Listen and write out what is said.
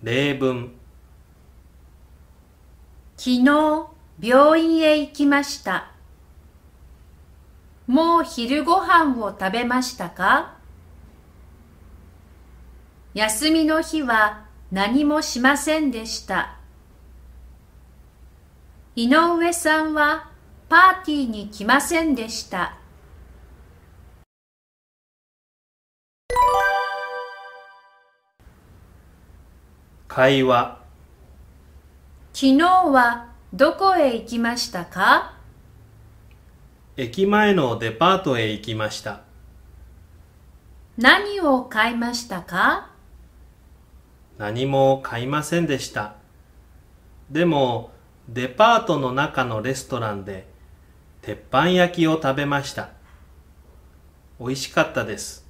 例文昨日病院へ行きました。もう昼ご飯を食べましたか？休みの日は何もしませんでした。井上さんはパーティーに来ませんでした。会話。昨日はどこへ行きましたか？駅前のデパートへ行きました。何を買いましたか？何も買いませんでした。でもデパートの中のレストランで鉄板焼きを食べました。美味しかったです